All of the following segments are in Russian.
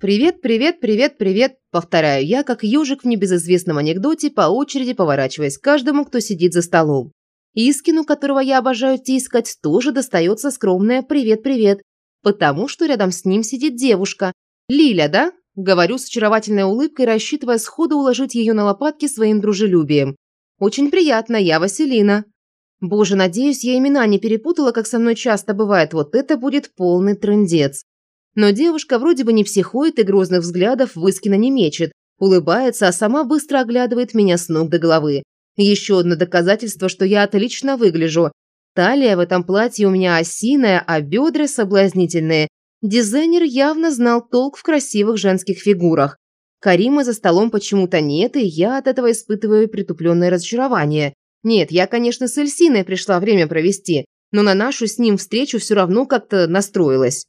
«Привет, привет, привет, привет», – повторяю я, как ежик в небезызвестном анекдоте, по очереди поворачиваясь к каждому, кто сидит за столом. Искину, которого я обожаю тискать, тоже достается скромное «привет-привет», потому что рядом с ним сидит девушка. «Лиля, да?» – говорю с очаровательной улыбкой, рассчитывая сходу уложить ее на лопатки своим дружелюбием. «Очень приятно, я Василина». Боже, надеюсь, я имена не перепутала, как со мной часто бывает, вот это будет полный трындец. Но девушка вроде бы не психует и грозных взглядов Выскина не мечет, улыбается, а сама быстро оглядывает меня с ног до головы. Еще одно доказательство, что я отлично выгляжу. Талия в этом платье у меня осиная, а бедра соблазнительные. Дизайнер явно знал толк в красивых женских фигурах. Карима за столом почему-то нет, и я от этого испытываю притупленное разочарование. Нет, я, конечно, с Эльсиной пришла время провести, но на нашу с ним встречу все равно как-то настроилась.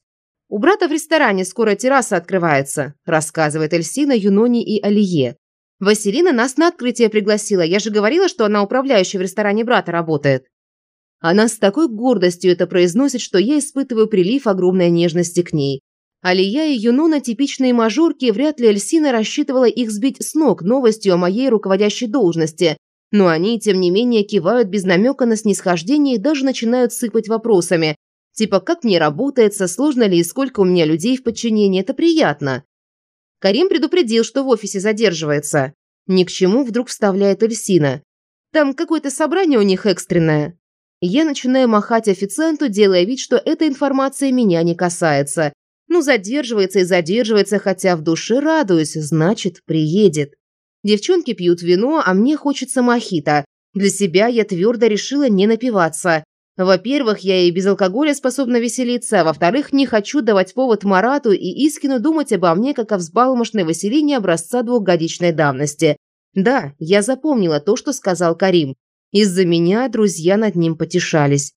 «У брата в ресторане скоро терраса открывается», – рассказывает Эльсина, Юнони и Алие. «Василина нас на открытие пригласила. Я же говорила, что она управляющая в ресторане брата работает». Она с такой гордостью это произносит, что я испытываю прилив огромной нежности к ней. Алия и Юнона – типичные мажорки, вряд ли Эльсина рассчитывала их сбить с ног новостью о моей руководящей должности. Но они, тем не менее, кивают без намека на снисхождение и даже начинают сыпать вопросами, Типа, как мне работается, сложно ли и сколько у меня людей в подчинении, это приятно. Карим предупредил, что в офисе задерживается. Ни к чему вдруг вставляет Эльсина. Там какое-то собрание у них экстренное. Я начинаю махать официанту, делая вид, что эта информация меня не касается. Ну, задерживается и задерживается, хотя в душе радуюсь, значит, приедет. Девчонки пьют вино, а мне хочется мохито. Для себя я твердо решила не напиваться. Во-первых, я и без алкоголя способна веселиться, а во-вторых, не хочу давать повод Марату и Искину думать обо мне, как о взбалмошной Василине образца двухгодичной давности. Да, я запомнила то, что сказал Карим. Из-за меня друзья над ним потешались.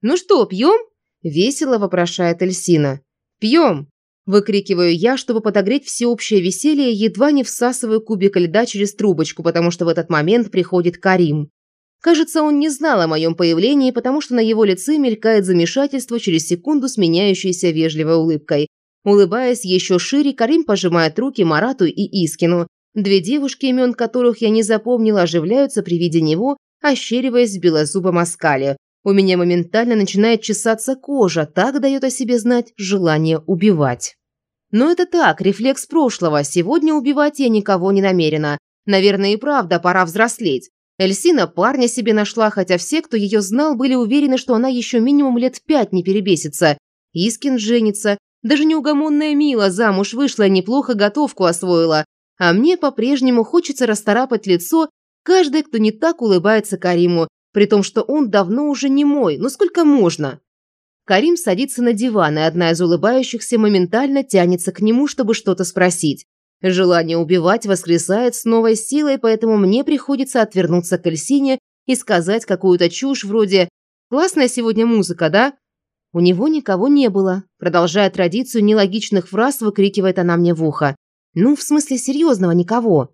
«Ну что, пьем?» – весело вопрошает Эльсина. «Пьем!» – выкрикиваю я, чтобы подогреть всеобщее веселье, едва не всасываю кубик льда через трубочку, потому что в этот момент приходит Карим. Кажется, он не знал о моем появлении, потому что на его лице мелькает замешательство через секунду сменяющейся вежливой улыбкой. Улыбаясь еще шире, Карим пожимает руки Марату и Искину. Две девушки, имен которых я не запомнила, оживляются при виде него, ощериваясь в белозубом оскале. У меня моментально начинает чесаться кожа, так дает о себе знать желание убивать. Но это так, рефлекс прошлого, сегодня убивать я никого не намерена. Наверное, и правда, пора взрослеть. Эльсина парня себе нашла, хотя все, кто ее знал, были уверены, что она еще минимум лет пять не перебесится. Искин женится. Даже неугомонная Мила замуж вышла, неплохо готовку освоила. А мне по-прежнему хочется расторапать лицо каждый, кто не так улыбается Кариму, при том, что он давно уже не мой, но сколько можно? Карим садится на диван, и одна из улыбающихся моментально тянется к нему, чтобы что-то спросить. Желание убивать воскресает с новой силой, поэтому мне приходится отвернуться к Эльсине и сказать какую-то чушь вроде «Классная сегодня музыка, да?» У него никого не было. Продолжая традицию нелогичных фраз, выкрикивает она мне в ухо. Ну, в смысле серьезного никого.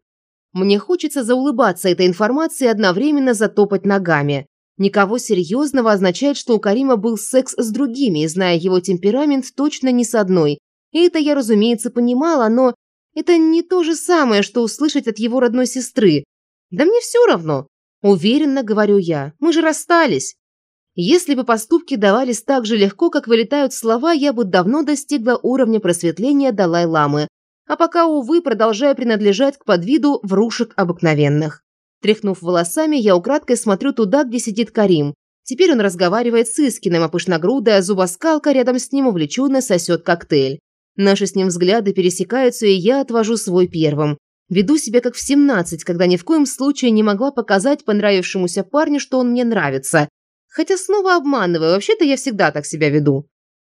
Мне хочется заулыбаться этой информацией и одновременно затопать ногами. Никого серьезного означает, что у Карима был секс с другими, и зная его темперамент, точно не с одной. И это я, разумеется, понимала, но это не то же самое, что услышать от его родной сестры. Да мне все равно. Уверенно говорю я. Мы же расстались. Если бы поступки давались так же легко, как вылетают слова, я бы давно достигла уровня просветления Далай-ламы. А пока, увы, продолжаю принадлежать к подвиду врушек обыкновенных. Тряхнув волосами, я украдкой смотрю туда, где сидит Карим. Теперь он разговаривает с Искиным, а пышногрудая зубоскалка рядом с ним увлеченно сосет коктейль. Наши с ним взгляды пересекаются, и я отвожу свой первым. Веду себя как в 17, когда ни в коем случае не могла показать понравившемуся парню, что он мне нравится. Хотя снова обманываю, вообще-то я всегда так себя веду.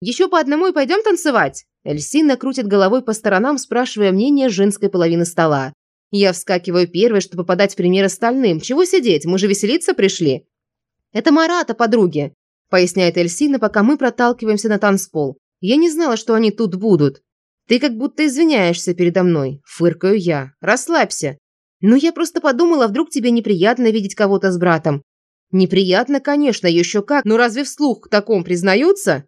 «Еще по одному и пойдем танцевать?» Эльсина крутит головой по сторонам, спрашивая мнение женской половины стола. Я вскакиваю первой, чтобы подать пример остальным. «Чего сидеть? Мы же веселиться пришли». «Это Марата, подруги», – поясняет Эльсина, пока мы проталкиваемся на танцпол. Я не знала, что они тут будут. Ты как будто извиняешься передо мной. Фыркаю я. Расслабься. Ну, я просто подумала, вдруг тебе неприятно видеть кого-то с братом. Неприятно, конечно, еще как, но разве вслух к такому признаются?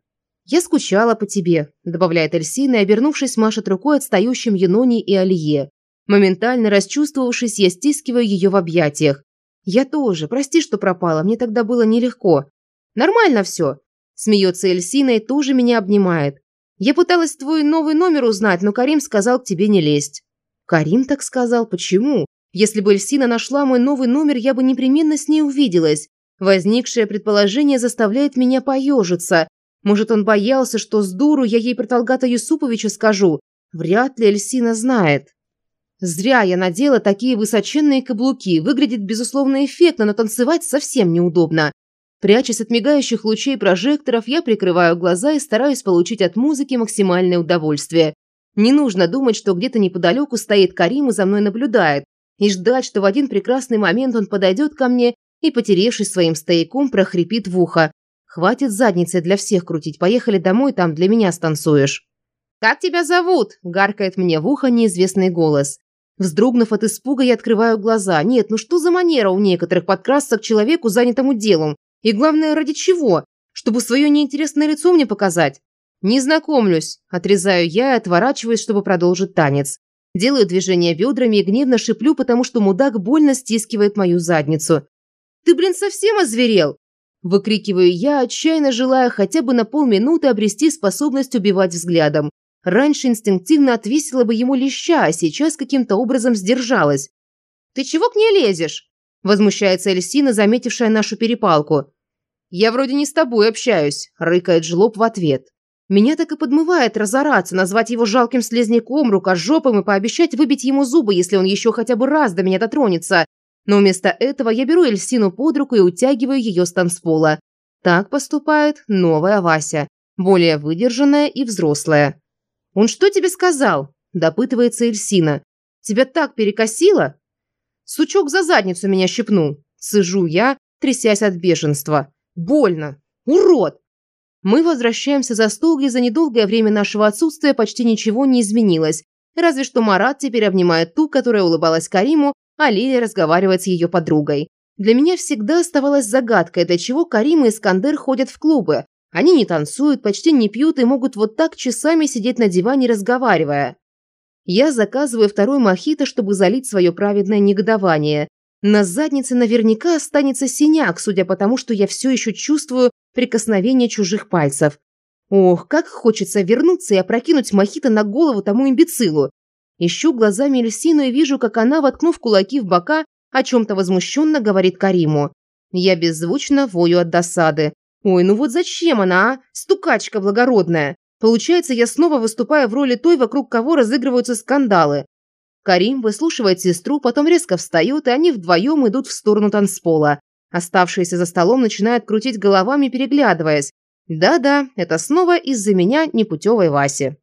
«Я скучала по тебе», – добавляет Эльсина и, обернувшись, машет рукой отстающим Юнони и Алие. Моментально расчувствовавшись, я стискиваю ее в объятиях. «Я тоже. Прости, что пропала. Мне тогда было нелегко». «Нормально все», – смеется Эльсина и тоже меня обнимает. «Я пыталась твой новый номер узнать, но Карим сказал к тебе не лезть». «Карим так сказал? Почему? Если бы Эльсина нашла мой новый номер, я бы непременно с ней увиделась. Возникшее предположение заставляет меня поежиться. Может, он боялся, что с дуру я ей про Талгата Юсуповича скажу. Вряд ли Эльсина знает. Зря я надела такие высоченные каблуки. Выглядит, безусловно, эффектно, но танцевать совсем неудобно. Прячась от мигающих лучей прожекторов, я прикрываю глаза и стараюсь получить от музыки максимальное удовольствие. Не нужно думать, что где-то неподалеку стоит Карим и за мной наблюдает, и ждать, что в один прекрасный момент он подойдет ко мне и, потеревшись своим стояком, прохрипит в ухо. Хватит задницы для всех крутить. Поехали домой, там для меня станцуешь. «Как тебя зовут?» – гаркает мне в ухо неизвестный голос. Вздрогнув от испуга, я открываю глаза. Нет, ну что за манера у некоторых подкрасться к человеку, занятому делом? И главное, ради чего? Чтобы свое неинтересное лицо мне показать? Не знакомлюсь. Отрезаю я и отворачиваюсь, чтобы продолжить танец. Делаю движение бедрами и гневно шиплю, потому что мудак больно стискивает мою задницу. «Ты, блин, совсем озверел? Выкрикиваю я, отчаянно желая хотя бы на полминуты обрести способность убивать взглядом. Раньше инстинктивно отвесила бы ему леща, а сейчас каким-то образом сдержалась. «Ты чего к ней лезешь?» – возмущается Эльсина, заметившая нашу перепалку. «Я вроде не с тобой общаюсь», – рыкает жлоб в ответ. Меня так и подмывает разораться, назвать его жалким слезняком, рукожопом и пообещать выбить ему зубы, если он еще хотя бы раз до меня дотронется. Но вместо этого я беру Эльсину под руку и утягиваю ее с танцпола. Так поступает новая Вася, более выдержанная и взрослая. «Он что тебе сказал?» – допытывается Эльсина. «Тебя так перекосило?» «Сучок за задницу меня щипнул», – сыжу я, трясясь от бешенства. «Больно! Урод!» Мы возвращаемся за стол, где за недолгое время нашего отсутствия почти ничего не изменилось. Разве что Марат теперь обнимает ту, которая улыбалась Кариму, а Лилия разговаривает с ее подругой. Для меня всегда оставалась загадкой, для чего Карим и Искандер ходят в клубы. Они не танцуют, почти не пьют и могут вот так часами сидеть на диване, разговаривая. Я заказываю второй мохито, чтобы залить свое праведное негодование. На заднице наверняка останется синяк, судя по тому, что я все еще чувствую прикосновение чужих пальцев. Ох, как хочется вернуться и опрокинуть мохито на голову тому имбецилу. Ищу глазами Эльсину и вижу, как она, воткнув кулаки в бока, о чем-то возмущенно говорит Кариму. Я беззвучно вою от досады. Ой, ну вот зачем она, а? Стукачка благородная. Получается, я снова выступаю в роли той, вокруг кого разыгрываются скандалы. Карим выслушивает сестру, потом резко встает, и они вдвоем идут в сторону танцпола. Оставшиеся за столом начинают крутить головами, переглядываясь. Да-да, это снова из-за меня непутевой Васи.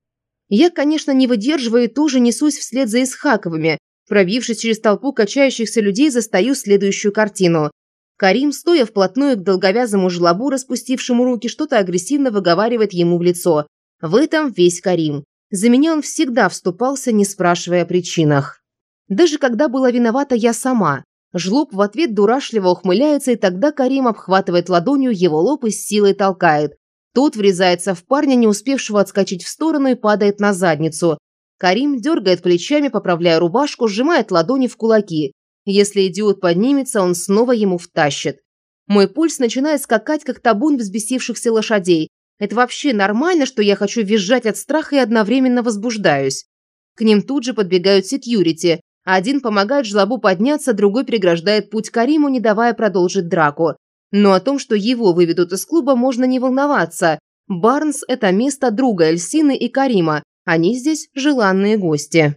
Я, конечно, не выдерживаю и тоже несусь вслед за Исхаковыми. Пробившись через толпу качающихся людей, застаю следующую картину. Карим, стоя вплотную к долговязому жлобу, распустившему руки, что-то агрессивно выговаривает ему в лицо. В этом весь Карим. За меня он всегда вступался, не спрашивая о причинах. Даже когда была виновата я сама. Жлоб в ответ дурашливо ухмыляется, и тогда Карим обхватывает ладонью его лоб и с силой толкает. Тот врезается в парня, не успевшего отскочить в сторону, и падает на задницу. Карим дергает плечами, поправляя рубашку, сжимает ладони в кулаки. Если идиот поднимется, он снова ему втащит. Мой пульс начинает скакать, как табун взбесившихся лошадей. Это вообще нормально, что я хочу визжать от страха и одновременно возбуждаюсь. К ним тут же подбегают секьюрити. Один помогает жлобу подняться, другой преграждает путь Кариму, не давая продолжить драку. Но о том, что его выведут из клуба, можно не волноваться. Барнс – это место друга Эльсины и Карима. Они здесь желанные гости.